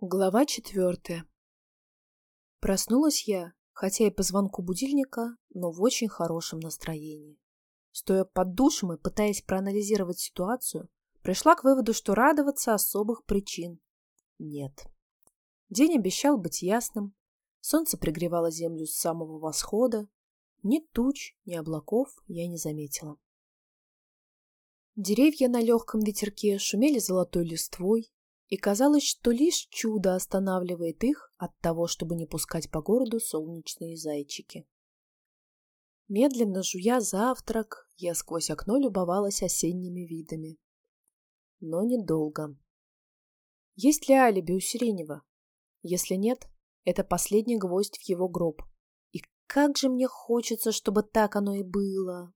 Глава четвертая. Проснулась я, хотя и по звонку будильника, но в очень хорошем настроении. Стоя под душем и пытаясь проанализировать ситуацию, пришла к выводу, что радоваться особых причин нет. День обещал быть ясным, солнце пригревало землю с самого восхода, ни туч, ни облаков я не заметила. Деревья на легком ветерке шумели золотой листвой, и казалось, что лишь чудо останавливает их от того, чтобы не пускать по городу солнечные зайчики. Медленно жуя завтрак, я сквозь окно любовалась осенними видами. Но недолго. Есть ли алиби у Сиренева? Если нет, это последний гвоздь в его гроб. И как же мне хочется, чтобы так оно и было.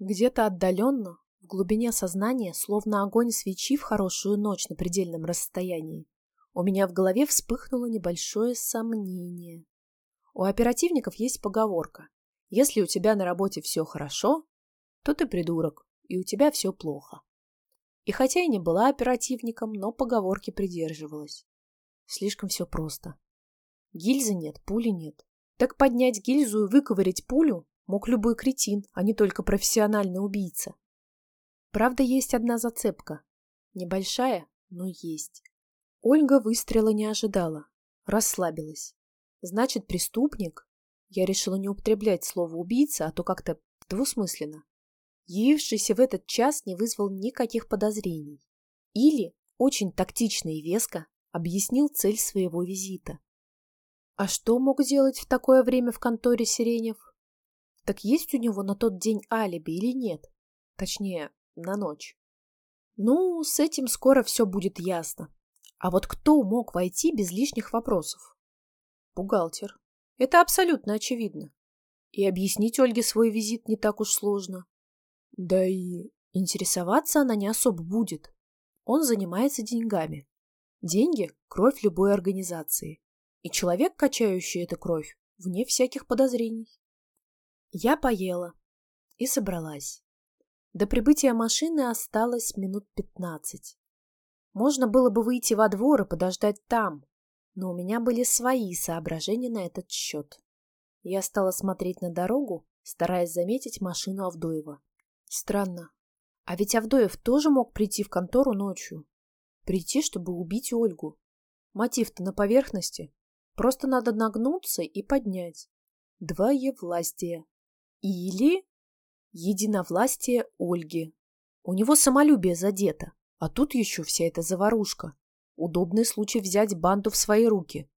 Где-то отдаленно, в глубине сознания, словно огонь свечи в хорошую ночь на предельном расстоянии, у меня в голове вспыхнуло небольшое сомнение. У оперативников есть поговорка. Если у тебя на работе все хорошо, то ты придурок, и у тебя все плохо. И хотя я не была оперативником, но поговорки придерживалась. Слишком все просто. Гильзы нет, пули нет. Так поднять гильзу и выковырять пулю мог любой кретин, а не только профессиональный убийца. Правда, есть одна зацепка. Небольшая, но есть. Ольга выстрела не ожидала. Расслабилась. Значит, преступник... Я решила не употреблять слово «убийца», а то как-то двусмысленно. Явившийся в этот час не вызвал никаких подозрений. Или, очень тактично и веско, объяснил цель своего визита. А что мог сделать в такое время в конторе Сиренев? Так есть у него на тот день алиби или нет? Точнее, на ночь. Ну, с этим скоро все будет ясно. А вот кто мог войти без лишних вопросов? Бухгалтер. Это абсолютно очевидно. И объяснить Ольге свой визит не так уж сложно. Да и интересоваться она не особо будет. Он занимается деньгами. Деньги – кровь любой организации. И человек, качающий эту кровь, вне всяких подозрений. Я поела и собралась. До прибытия машины осталось минут пятнадцать. Можно было бы выйти во двор и подождать там, но у меня были свои соображения на этот счет. Я стала смотреть на дорогу, стараясь заметить машину Авдоева. Странно. А ведь Авдоев тоже мог прийти в контору ночью. Прийти, чтобы убить Ольгу. Мотив-то на поверхности. Просто надо нагнуться и поднять. Двоевластие. Или единовластие Ольги. У него самолюбие задето, а тут еще вся эта заварушка. Удобный случай взять банду в свои руки.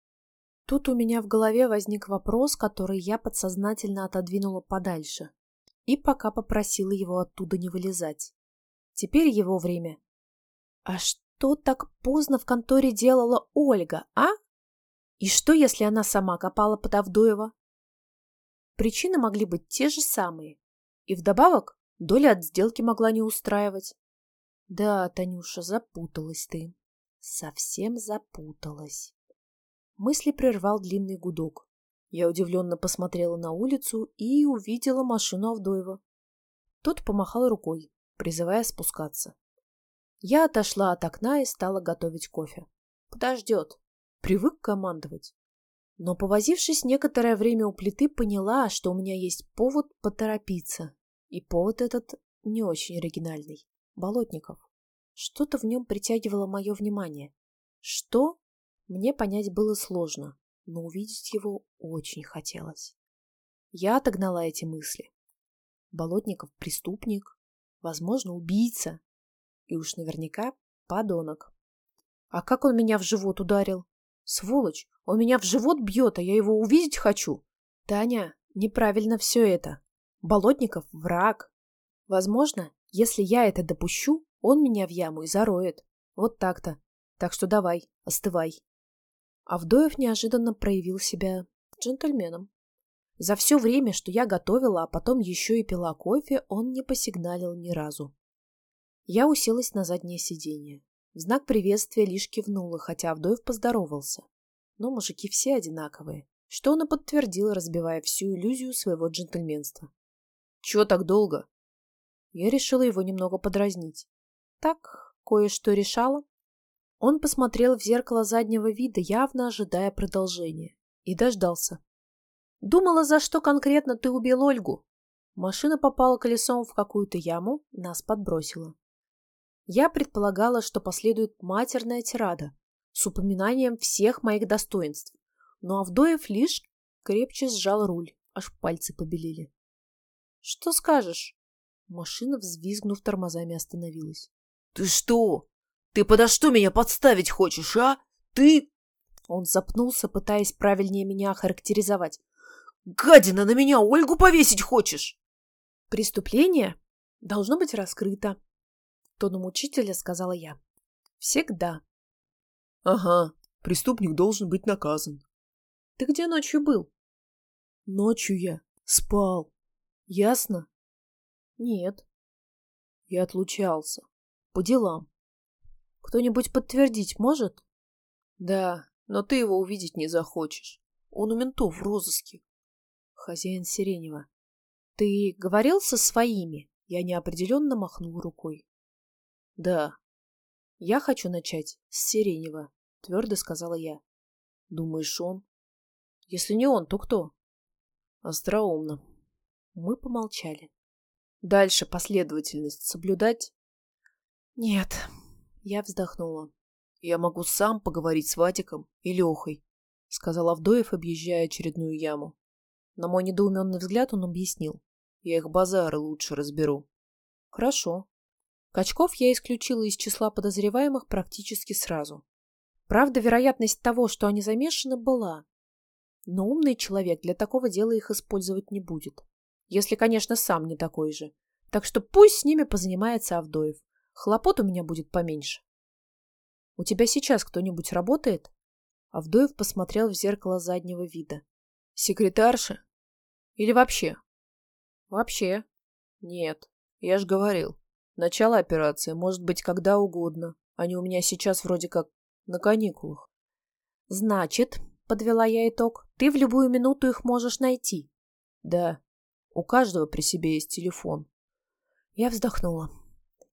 Тут у меня в голове возник вопрос, который я подсознательно отодвинула подальше и пока попросила его оттуда не вылезать. Теперь его время. А что так поздно в конторе делала Ольга, а? И что, если она сама копала под Авдоева? Причины могли быть те же самые. И вдобавок доля от сделки могла не устраивать. Да, Танюша, запуталась ты. Совсем запуталась. Мысли прервал длинный гудок. Я удивленно посмотрела на улицу и увидела машину Авдоева. Тот помахал рукой, призывая спускаться. Я отошла от окна и стала готовить кофе. Подождет. Привык командовать. Но, повозившись некоторое время у плиты, поняла, что у меня есть повод поторопиться. И повод этот не очень оригинальный. Болотников. Что-то в нем притягивало мое внимание. Что? Мне понять было сложно, но увидеть его очень хотелось. Я отогнала эти мысли. Болотников – преступник, возможно, убийца. И уж наверняка подонок. А как он меня в живот ударил? Сволочь, он меня в живот бьет, а я его увидеть хочу. Таня, неправильно все это. Болотников – враг. Возможно, если я это допущу, он меня в яму и зароет. Вот так-то. Так что давай, остывай. Авдоев неожиданно проявил себя джентльменом. За все время, что я готовила, а потом еще и пила кофе, он не посигналил ни разу. Я уселась на заднее сиденье. В знак приветствия лишь кивнула, хотя Авдоев поздоровался. Но мужики все одинаковые, что он и подтвердил, разбивая всю иллюзию своего джентльменства. «Чего так долго?» Я решила его немного подразнить. «Так, кое-что решала». Он посмотрел в зеркало заднего вида, явно ожидая продолжения, и дождался. «Думала, за что конкретно ты убил Ольгу?» Машина попала колесом в какую-то яму, нас подбросила. Я предполагала, что последует матерная тирада с упоминанием всех моих достоинств, но Авдоев лишь крепче сжал руль, аж пальцы побелели. «Что скажешь?» Машина, взвизгнув тормозами, остановилась. «Ты что? Ты подо что меня подставить хочешь, а? Ты...» Он запнулся, пытаясь правильнее меня охарактеризовать. «Гадина, на меня Ольгу повесить хочешь?» «Преступление должно быть раскрыто», — тоном учителя сказала я. «Всегда». «Ага, преступник должен быть наказан». «Ты где ночью был?» «Ночью я спал. Ясно?» «Нет». «Я отлучался. По делам». «Кто-нибудь подтвердить может?» «Да, но ты его увидеть не захочешь. Он у ментов в розыске». «Хозяин Сиренева». «Ты говорил со своими?» Я неопределенно махнул рукой. «Да». «Я хочу начать с Сиренева», — твердо сказала я. «Думаешь, он?» «Если не он, то кто?» «Остроумно». Мы помолчали. «Дальше последовательность соблюдать?» «Нет», — я вздохнула. «Я могу сам поговорить с Ватиком и Лехой», — сказал Авдоев, объезжая очередную яму. На мой недоуменный взгляд он объяснил. Я их базары лучше разберу. Хорошо. Качков я исключила из числа подозреваемых практически сразу. Правда, вероятность того, что они замешаны, была. Но умный человек для такого дела их использовать не будет. Если, конечно, сам не такой же. Так что пусть с ними позанимается Авдоев. Хлопот у меня будет поменьше. У тебя сейчас кто-нибудь работает? Авдоев посмотрел в зеркало заднего вида. Секретарша? Или вообще? Вообще. Нет, я ж говорил. Начало операции может быть когда угодно. Они у меня сейчас вроде как на каникулах. Значит, подвела я итог, ты в любую минуту их можешь найти. Да. У каждого при себе есть телефон. Я вздохнула.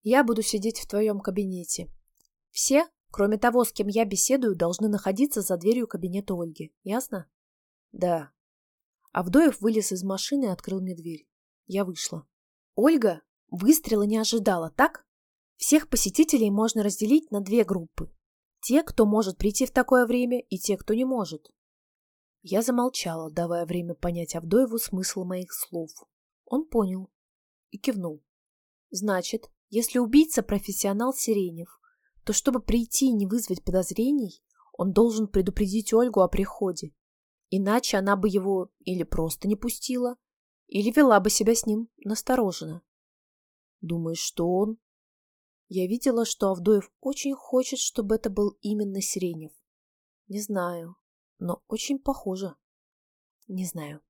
Я буду сидеть в твоем кабинете. Все, кроме того, с кем я беседую, должны находиться за дверью кабинета Ольги. Ясно? Да. Авдоев вылез из машины и открыл мне дверь. Я вышла. Ольга выстрела не ожидала, так? Всех посетителей можно разделить на две группы. Те, кто может прийти в такое время, и те, кто не может. Я замолчала, давая время понять Авдоеву смысл моих слов. Он понял и кивнул. Значит, если убийца профессионал Сиренев, то чтобы прийти и не вызвать подозрений, он должен предупредить Ольгу о приходе. Иначе она бы его или просто не пустила, или вела бы себя с ним настороженно. Думаешь, что он? Я видела, что Авдоев очень хочет, чтобы это был именно Сиренев. Не знаю, но очень похоже. Не знаю.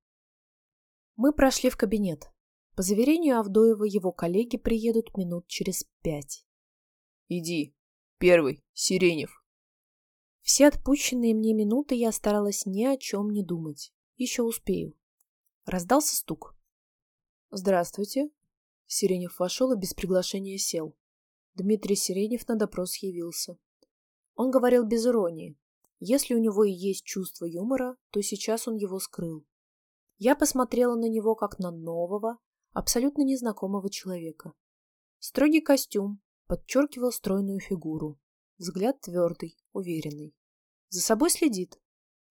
Мы прошли в кабинет. По заверению Авдоева, его коллеги приедут минут через пять. Иди. Первый. Сиренев. Все отпущенные мне минуты я старалась ни о чем не думать. Еще успею. Раздался стук. «Здравствуйте». Сиренев вошел и без приглашения сел. Дмитрий Сиренев на допрос явился. Он говорил без иронии. Если у него и есть чувство юмора, то сейчас он его скрыл. Я посмотрела на него как на нового, абсолютно незнакомого человека. Строгий костюм подчеркивал стройную фигуру. Взгляд твердый, уверенный. За собой следит.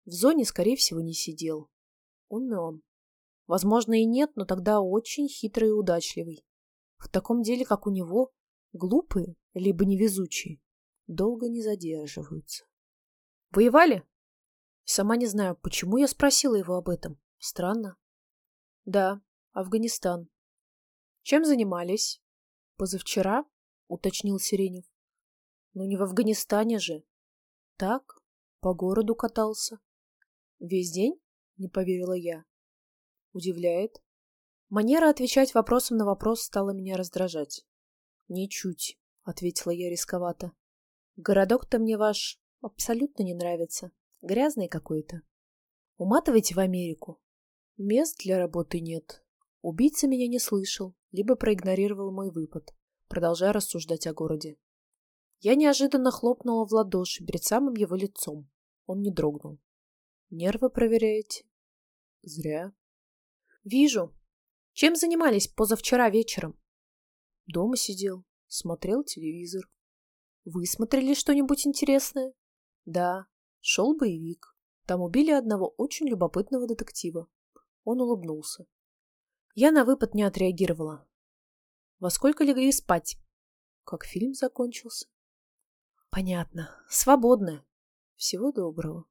В зоне, скорее всего, не сидел. Умен. Возможно, и нет, но тогда очень хитрый и удачливый. В таком деле, как у него, глупые, либо невезучие, долго не задерживаются. Воевали? Сама не знаю, почему я спросила его об этом. Странно. Да, Афганистан. Чем занимались? Позавчера, уточнил Сиренев. Но не в Афганистане же. Так, по городу катался. Весь день? Не поверила я. Удивляет. Манера отвечать вопросом на вопрос стала меня раздражать. «Ничуть», — ответила я рисковато. «Городок-то мне ваш абсолютно не нравится. Грязный какой-то. Уматывайте в Америку. Мест для работы нет. Убийца меня не слышал, либо проигнорировал мой выпад, продолжая рассуждать о городе. Я неожиданно хлопнула в ладоши перед самым его лицом. Он не дрогнул. Нервы проверяете? Зря. Вижу. Чем занимались позавчера вечером? Дома сидел, смотрел телевизор. Вы смотрели что-нибудь интересное? Да, шел боевик. Там убили одного очень любопытного детектива. Он улыбнулся. Я на выпад не отреагировала. Во сколько легли спать? Как фильм закончился? Понятно. Свободно. Всего доброго.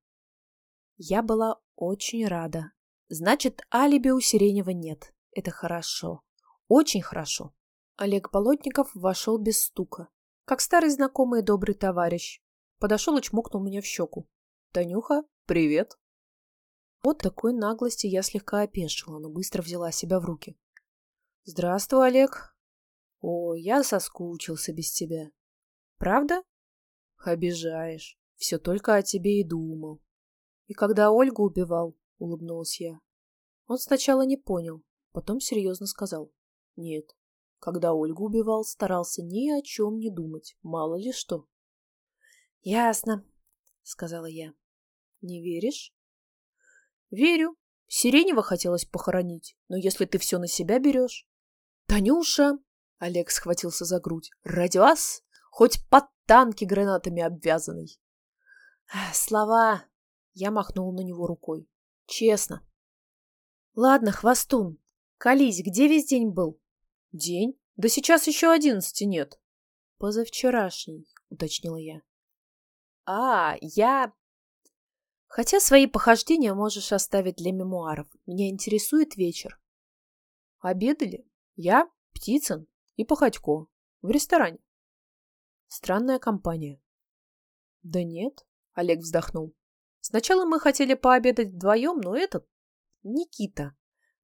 Я была очень рада. Значит, алиби у Сиренева нет. Это хорошо. Очень хорошо. Олег Болотников вошел без стука. Как старый знакомый и добрый товарищ. Подошел и чмокнул меня в щеку. «Танюха, привет!» От такой наглости я слегка опешила, но быстро взяла себя в руки. «Здравствуй, Олег!» «О, я соскучился без тебя!» «Правда?» «Обижаешь. Все только о тебе и думал». «И когда Ольгу убивал?» — улыбнулась я. Он сначала не понял, потом серьезно сказал. «Нет, когда Ольгу убивал, старался ни о чем не думать, мало ли что». «Ясно», — сказала я. «Не веришь?» «Верю. Сиренева хотелось похоронить, но если ты все на себя берешь...» «Танюша!» — Олег схватился за грудь. «Ради вас хоть под танки гранатами обвязанный!» «Слова!» — я махнул на него рукой. «Честно!» «Ладно, Хвостун, колись, где весь день был?» «День? Да сейчас еще одиннадцати нет». «Позавчерашний», — уточнила я. «А, я Хотя свои похождения можешь оставить для мемуаров. Меня интересует вечер. Обедали? Я, Птицын и Походько. В ресторане. Странная компания. Да нет, Олег вздохнул. Сначала мы хотели пообедать вдвоем, но этот, Никита,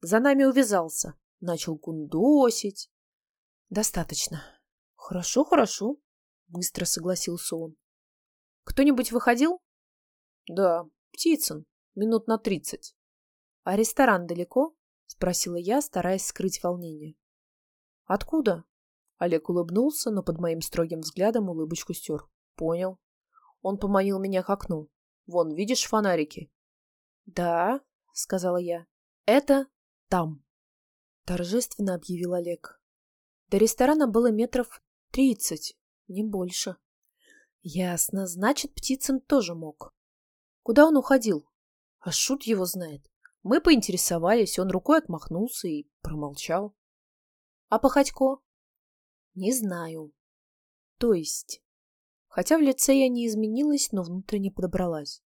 за нами увязался. Начал кундосить. Достаточно. Хорошо, хорошо, быстро согласился он. Кто-нибудь выходил? Да, Птицын, минут на тридцать. А ресторан далеко? Спросила я, стараясь скрыть волнение. Откуда? Олег улыбнулся, но под моим строгим взглядом улыбочку стер. Понял. Он поманил меня к окну. Вон, видишь фонарики? Да, сказала я. Это там. Торжественно объявил Олег. До ресторана было метров тридцать, не больше. Ясно, значит, Птицын тоже мог. Куда он уходил? А шут его знает. Мы поинтересовались, он рукой отмахнулся и промолчал. А Походько? Не знаю. То есть... Хотя в лице я не изменилась, но внутренне подобралась.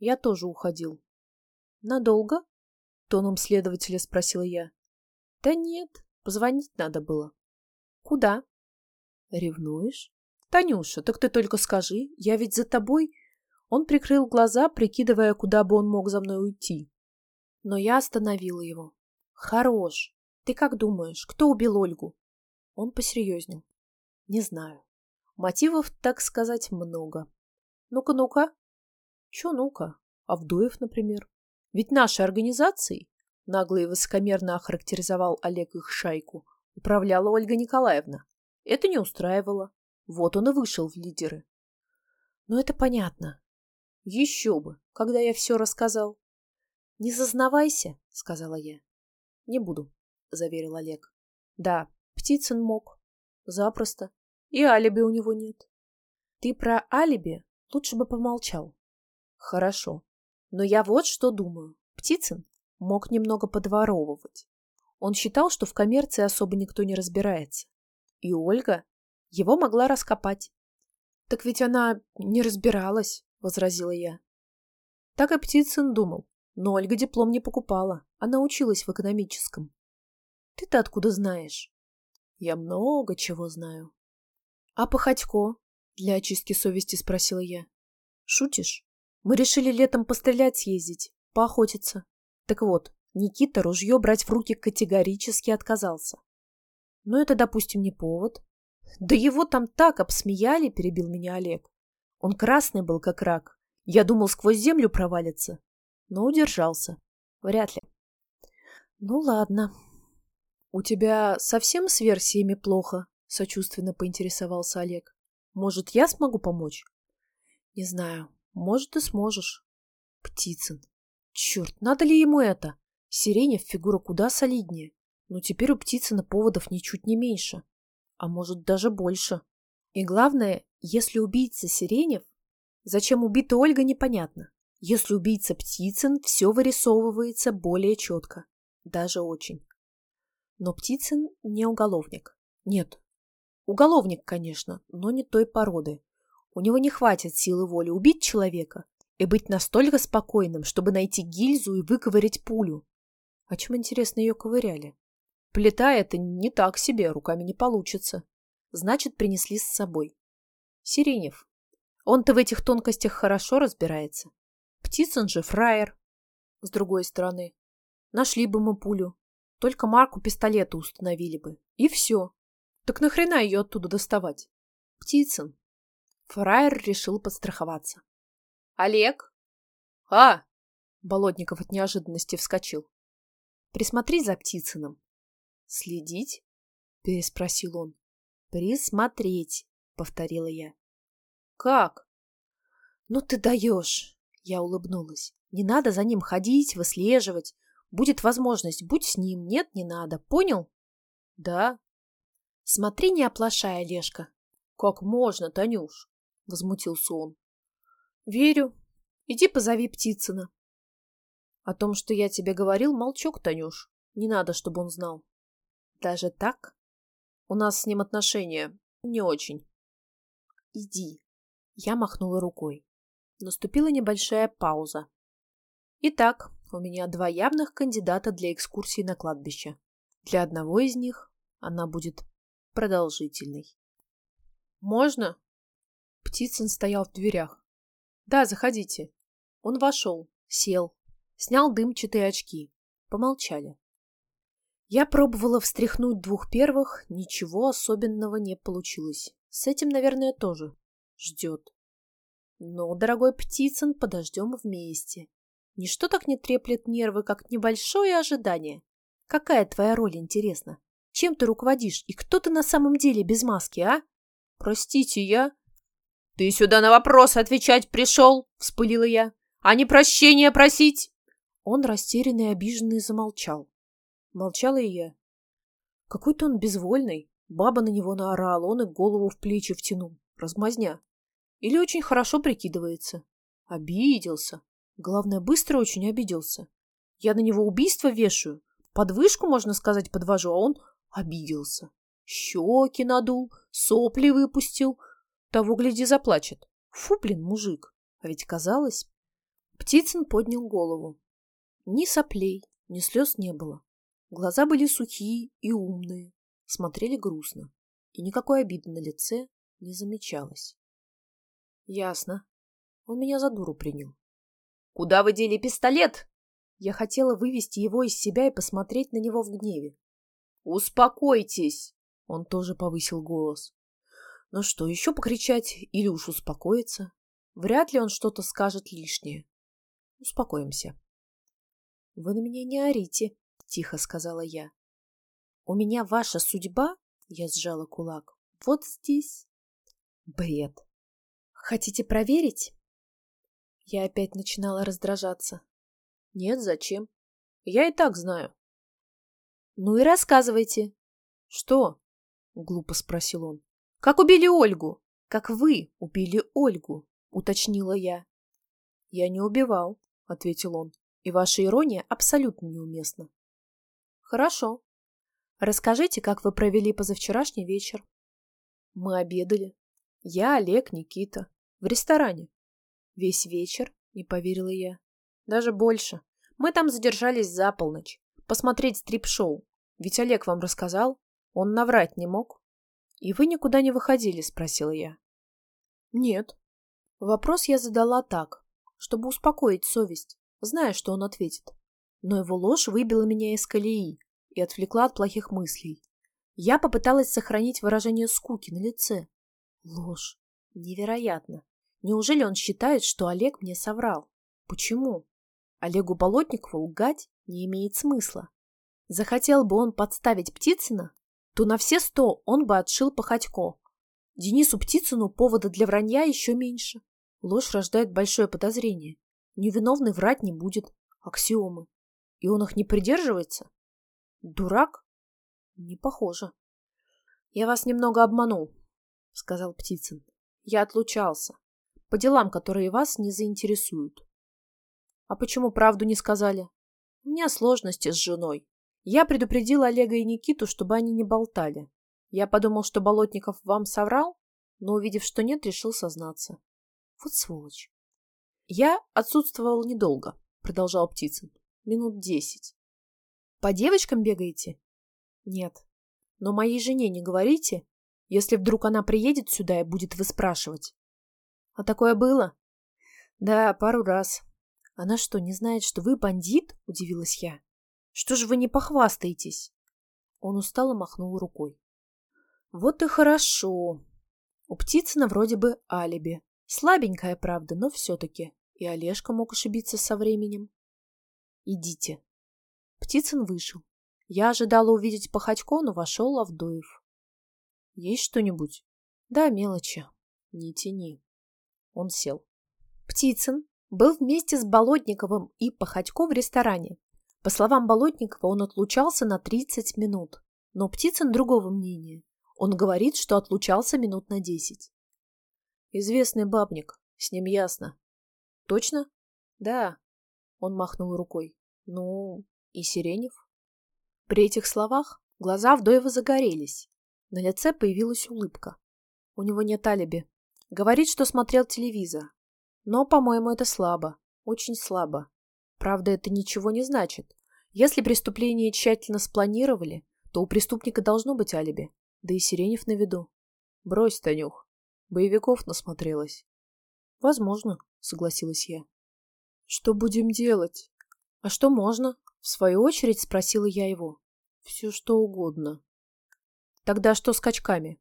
Я тоже уходил. Надолго? Тоном следователя спросила я. Да нет, позвонить надо было. Куда? Ревнуешь? Танюша, так ты только скажи, я ведь за тобой он прикрыл глаза, прикидывая, куда бы он мог за мной уйти. Но я остановила его. «Хорош. Ты как думаешь, кто убил Ольгу?» Он посерьезнел. «Не знаю. Мотивов, так сказать, много. Ну-ка, ну-ка». «Чё ну-ка? Авдоев, например. Ведь нашей организацией, нагло и высокомерно охарактеризовал Олег их шайку, управляла Ольга Николаевна. Это не устраивало. Вот он и вышел в лидеры. Но это понятно. Еще бы, когда я все рассказал. Не зазнавайся, сказала я. Не буду, заверил Олег. Да, Птицын мог. Запросто. И алиби у него нет. Ты про алиби лучше бы помолчал. Хорошо. Но я вот что думаю. Птицын мог немного подворовывать. Он считал, что в коммерции особо никто не разбирается. И Ольга его могла раскопать. Так ведь она не разбиралась. — возразила я. Так и Птицын думал, но Ольга диплом не покупала, она училась в экономическом. Ты-то откуда знаешь? Я много чего знаю. А Походько? Для очистки совести спросила я. Шутишь? Мы решили летом пострелять съездить, поохотиться. Так вот, Никита ружье брать в руки категорически отказался. Но это, допустим, не повод. Да его там так обсмеяли, перебил меня Олег. Он красный был, как рак. Я думал, сквозь землю провалится. Но удержался. Вряд ли. Ну, ладно. У тебя совсем с версиями плохо? Сочувственно поинтересовался Олег. Может, я смогу помочь? Не знаю. Может, ты сможешь. Птицын. Черт, надо ли ему это? Сиренев фигура куда солиднее. Но теперь у Птицына поводов ничуть не меньше. А может, даже больше. И главное, если убийца Сиренев, зачем убита Ольга, непонятно. Если убийца Птицын, все вырисовывается более четко. Даже очень. Но Птицын не уголовник. Нет. Уголовник, конечно, но не той породы. У него не хватит силы воли убить человека и быть настолько спокойным, чтобы найти гильзу и выковырять пулю. О чем, интересно, ее ковыряли? Плита это не так себе, руками не получится. Значит, принесли с собой. Сиренев. Он-то в этих тонкостях хорошо разбирается. Птицын же фраер. С другой стороны. Нашли бы мы пулю. Только марку пистолета установили бы. И все. Так нахрена ее оттуда доставать? Птицын. Фраер решил подстраховаться. «Олег?» «А!» Болотников от неожиданности вскочил. «Присмотри за Птицыным». «Следить?» — переспросил он. «Присмотреть», — повторила я. «Как?» «Ну ты даешь!» — я улыбнулась. «Не надо за ним ходить, выслеживать. Будет возможность, будь с ним. Нет, не надо. Понял?» «Да». «Смотри, не оплошай, Олежка». «Как можно, Танюш?» — возмутился он. «Верю. Иди позови Птицына». «О том, что я тебе говорил, молчок, Танюш. Не надо, чтобы он знал». «Даже так?» «У нас с ним отношения не очень». «Иди». Я махнула рукой. Наступила небольшая пауза. Итак, у меня два явных кандидата для экскурсии на кладбище. Для одного из них она будет продолжительной. «Можно?» Птицын стоял в дверях. «Да, заходите». Он вошел, сел, снял дымчатые очки. Помолчали. Я пробовала встряхнуть двух первых, ничего особенного не получилось. С этим, наверное, тоже. Ждет. Ну, дорогой Птицын, подождем вместе. Ничто так не треплет нервы, как небольшое ожидание. Какая твоя роль, интересно? Чем ты руководишь и кто ты на самом деле без маски, а? Простите, я... «Ты сюда на вопросы отвечать пришел!» — вспылила я. «А не прощения просить!» Он растерянный и обиженный замолчал. Молчала и я. Какой-то он безвольный. Баба на него наорала, он и голову в плечи втянул. Размазня. Или очень хорошо прикидывается. Обиделся. Главное, быстро очень обиделся. Я на него убийство вешаю. Подвышку, можно сказать, подвожу, а он обиделся. Щеки надул, сопли выпустил — того, гляди, заплачет. Фу, блин, мужик. А ведь казалось... Птицын поднял голову. Ни соплей, ни слез не было. Глаза были сухие и умные, смотрели грустно, и никакой обиды на лице не замечалось. Ясно. Он меня за дуру принял. «Куда вы дели пистолет?» Я хотела вывести его из себя и посмотреть на него в гневе. «Успокойтесь!» Он тоже повысил голос. Ну что, еще покричать или уж успокоиться? Вряд ли он что-то скажет лишнее. Успокоимся. — Вы на меня не орите, — тихо сказала я. — У меня ваша судьба, — я сжала кулак, — вот здесь. Бред. Хотите проверить? Я опять начинала раздражаться. Нет, зачем? Я и так знаю. Ну и рассказывайте. Что? Глупо спросил он. «Как убили Ольгу?» «Как вы убили Ольгу», — уточнила я. «Я не убивал», — ответил он, — «и ваша ирония абсолютно неуместна». «Хорошо. Расскажите, как вы провели позавчерашний вечер». «Мы обедали. Я, Олег, Никита. В ресторане». «Весь вечер?» — не поверила я. «Даже больше. Мы там задержались за полночь. Посмотреть стрип-шоу. Ведь Олег вам рассказал. Он наврать не мог». «И вы никуда не выходили?» – спросила я. «Нет». Вопрос я задала так, чтобы успокоить совесть, зная, что он ответит. Но его ложь выбила меня из колеи и отвлекла от плохих мыслей. Я попыталась сохранить выражение скуки на лице. Ложь. Невероятно. Неужели он считает, что Олег мне соврал? Почему? Олегу Болотникову лгать не имеет смысла. Захотел бы он подставить Птицына, то на все сто он бы отшил Походько. Денису Птицыну повода для вранья еще меньше. Ложь рождает большое подозрение. Невиновный врать не будет. Аксиомы. И он их не придерживается? Дурак? Не похоже. Я вас немного обманул, сказал Птицын. Я отлучался. По делам, которые вас не заинтересуют. А почему правду не сказали? У меня сложности с женой. Я предупредил Олега и Никиту, чтобы они не болтали. Я подумал, что Болотников вам соврал, но, увидев, что нет, решил сознаться. Вот сволочь. Я отсутствовал недолго, продолжал Птицын. Минут десять. По девочкам бегаете? Нет. Но моей жене не говорите, если вдруг она приедет сюда и будет выспрашивать. А такое было? Да, пару раз. Она что, не знает, что вы бандит? Удивилась я. Что же вы не похвастаетесь? Он устало махнул рукой. Вот и хорошо. У Птицына вроде бы алиби. Слабенькая, правда, но все-таки. И Олежка мог ошибиться со временем. Идите. Птицын вышел. Я ожидала увидеть Походько, но вошел Авдоев. Есть что-нибудь? Да, мелочи. Не тяни. Он сел. Птицын был вместе с Болотниковым и Походько в ресторане. По словам Болотникова, он отлучался на 30 минут. Но Птицын другого мнения. Он говорит, что отлучался минут на 10. Известный бабник, с ним ясно. Точно? Да. Он махнул рукой. Ну, и Сиренев? При этих словах глаза Вдоева загорелись. На лице появилась улыбка. У него нет алиби. Говорит, что смотрел телевизор. Но, по-моему, это слабо. Очень слабо. Правда, это ничего не значит. Если преступление тщательно спланировали, то у преступника должно быть алиби. Да и Сиренев на виду. Брось, Танюх. Боевиков насмотрелась. Возможно, согласилась я. Что будем делать? А что можно? В свою очередь спросила я его. Все что угодно. Тогда что с качками?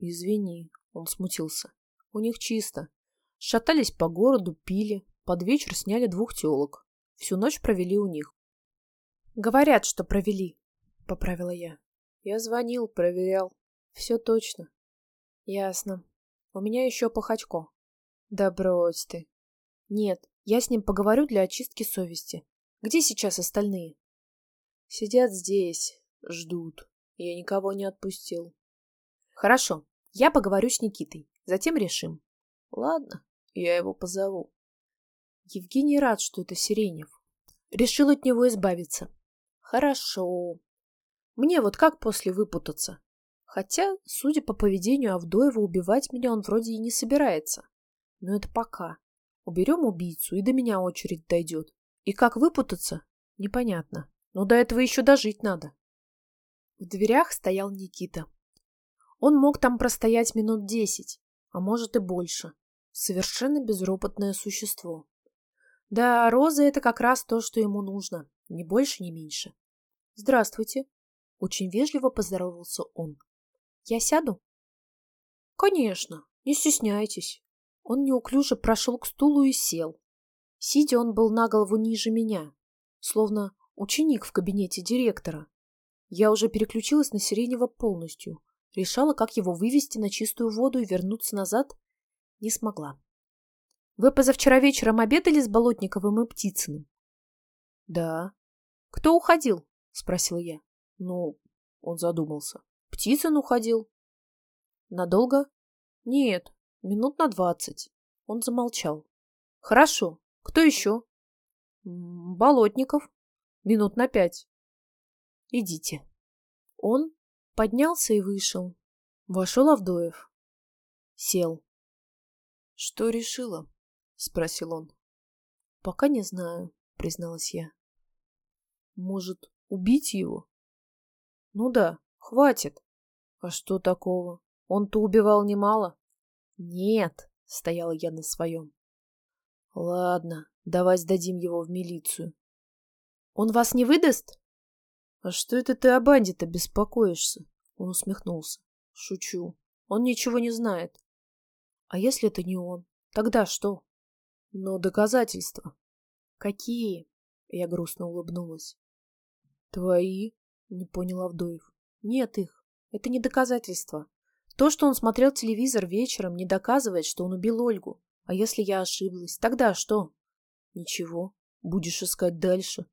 Извини, он смутился. У них чисто. Шатались по городу, пили. Под вечер сняли двух телок. Всю ночь провели у них. Говорят, что провели, поправила я. Я звонил, проверял. Все точно. Ясно. У меня еще Пахачко. Да брось ты. Нет, я с ним поговорю для очистки совести. Где сейчас остальные? Сидят здесь, ждут. Я никого не отпустил. Хорошо, я поговорю с Никитой. Затем решим. Ладно, я его позову. Евгений рад, что это Сиренев. Решил от него избавиться. Хорошо. Мне вот как после выпутаться? Хотя, судя по поведению Авдоева, убивать меня он вроде и не собирается. Но это пока. Уберем убийцу, и до меня очередь дойдет. И как выпутаться? Непонятно. Но до этого еще дожить надо. В дверях стоял Никита. Он мог там простоять минут десять, а может и больше. Совершенно безропотное существо. Да, Роза — это как раз то, что ему нужно. Ни больше, ни меньше. «Здравствуйте», — очень вежливо поздоровался он. «Я сяду?» «Конечно, не стесняйтесь». Он неуклюже прошел к стулу и сел. Сидя, он был на голову ниже меня, словно ученик в кабинете директора. Я уже переключилась на Сиренева полностью, решала, как его вывести на чистую воду и вернуться назад, не смогла. «Вы позавчера вечером обедали с Болотниковым и Птицыным?» «Да». «Кто уходил?» — спросила я. «Ну...» — он задумался. «Птицын уходил». «Надолго?» «Нет, минут на двадцать». Он замолчал. «Хорошо. Кто еще?» «Болотников. Минут на пять». «Идите». Он поднялся и вышел. Вошел Авдоев. Сел. «Что решила?» — спросил он. «Пока не знаю», — призналась я. «Может, убить его?» «Ну да, хватит». «А что такого? Он-то убивал немало». «Нет», — стояла я на своем. «Ладно, давай сдадим его в милицию». «Он вас не выдаст?» «А что это ты о банде-то беспокоишься?» Он усмехнулся. «Шучу. Он ничего не знает». «А если это не он? Тогда что?» Но доказательства. Какие? Я грустно улыбнулась. Твои? Не понял Авдоев. Нет их. Это не доказательства. То, что он смотрел телевизор вечером, не доказывает, что он убил Ольгу. А если я ошиблась, тогда что? Ничего, будешь искать дальше.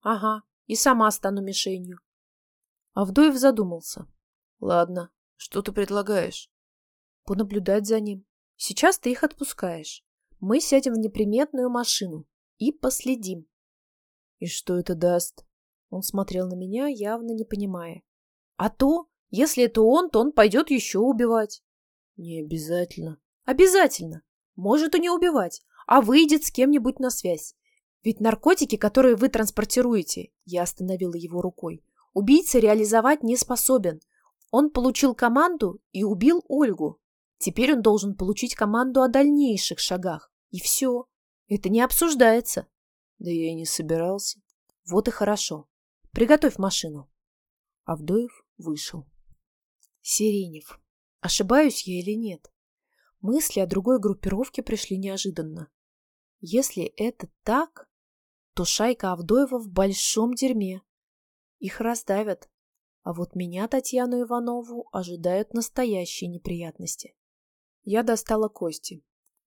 Ага, и сама стану мишенью. Авдоев задумался. Ладно, что ты предлагаешь? Понаблюдать за ним. Сейчас ты их отпускаешь. Мы сядем в неприметную машину и последим. И что это даст? Он смотрел на меня, явно не понимая. А то, если это он, то он пойдет еще убивать. Не обязательно. Обязательно. Может и не убивать, а выйдет с кем-нибудь на связь. Ведь наркотики, которые вы транспортируете, я остановила его рукой, убийца реализовать не способен. Он получил команду и убил Ольгу. Теперь он должен получить команду о дальнейших шагах. И все. Это не обсуждается. Да я и не собирался. Вот и хорошо. Приготовь машину. Авдоев вышел. Сиренев. Ошибаюсь я или нет? Мысли о другой группировке пришли неожиданно. Если это так, то шайка Авдоева в большом дерьме. Их раздавят. А вот меня, Татьяну Иванову, ожидают настоящие неприятности. Я достала кости.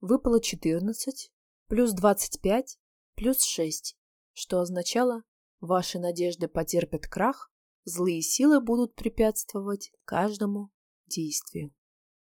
Выпало 14, плюс 25, плюс 6, что означало, ваши надежды потерпят крах, злые силы будут препятствовать каждому действию.